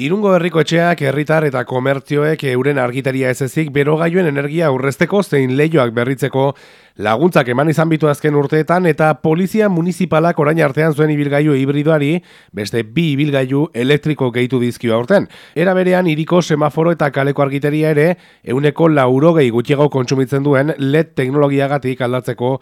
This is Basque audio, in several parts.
Irungo herriko etxeak, herritar eta komertzioek euren argitaria ez ezik berogaiuen energia aurrezteko zein lehioak berritzeko laguntzak eman izan bitu azken urteetan eta polizia municipalak orain artean zuen ibilgailu hibridoari beste bi ibilgailu elektriko gehitu dizkio aurten. Era berean iriko semaforo eta kaleko argiteria ere euneko laurogei gutxiago kontsumitzen duen LED teknologiagatik aldatzeko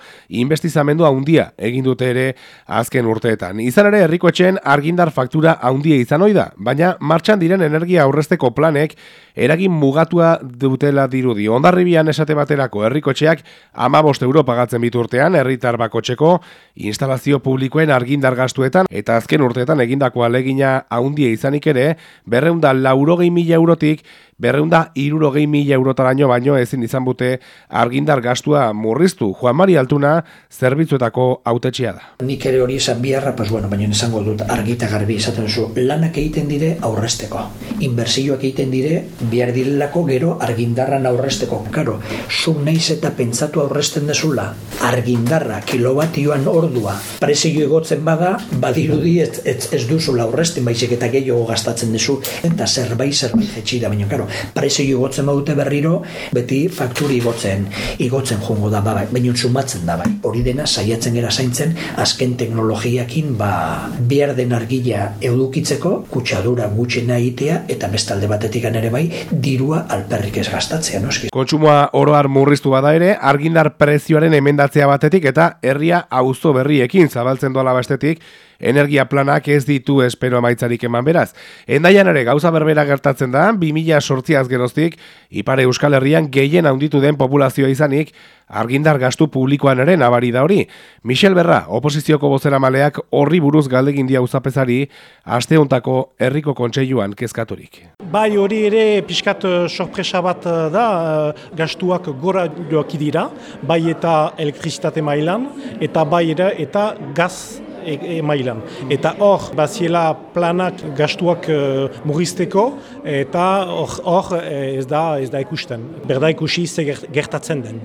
investizamendu handia egin dute ere azken urteetan. Izan ere herriko etxen argindar faktura handia izan oida, baina martxan diren energia aurrezteko planek eragin mugatua dutela dirudi. Ondarribian esate baterako herrikotxeak amabost euro pagatzen bitu urtean herritar bakotxeko instalazio publikoen argindar gastuetan eta azken urteetan egindako alegina haundia izanik ere berreunda laurogei mila eurotik berreunda irurogei mila eurotaraino baino ezin izan bute argindar gastua murriztu. Juan Mari Altuna zerbitzuetako autetxia da. Nik ere hori esan biharra, pues bueno, baina esango dut argita garbi esaten zu, lanak egiten dire aurresteko. Inbersioak egiten dire bihar direlako gero argindarran aurresteko. Karo, zu naiz eta pentsatu aurresten dezula, argindarra kilobatioan ordua, prezio egotzen bada, badirudi ez, ez, ez duzula aurresten, baizik eta gehiago gastatzen dezu, eta zerbait zerbait jetxi da, baina karo, prezio igotzen badute berriro, beti fakturi igotzen, igotzen jongo da, bai, baina sumatzen da, bai. Hori dena, saiatzen gera zaintzen, azken teknologiakin, ba, behar den argila edukitzeko, kutsadura gutxena egitea, eta bestalde batetik ere bai, dirua alperrik ez gastatzea, noski. Kontsumoa oroar murriztu bada ere, argindar prezioaren emendatzea batetik, eta herria auzo berriekin zabaltzen doala bestetik, energia planak ez ditu espero amaitzarik eman beraz. Endaian ere gauza berbera gertatzen da, 2000 sortziaz geroztik, ipare Euskal Herrian gehien handitu den populazioa izanik, argindar gastu publikoan ere nabari da hori. Michel Berra, oposizioko bozera maleak horri buruz galdegin dia uzapezari, asteontako herriko kontseiluan kezkaturik. Bai hori ere pixkat eh, sorpresa bat eh, da, eh, gastuak gora joak dira, bai eta elektrizitate mailan, eta bai ere eta gaz e, e mailan. Eta hor, baziela planak gastuak uh, murrizteko, eta hor, hor ez, da, ez da ikusten. Berda ikusi ze gertatzen den.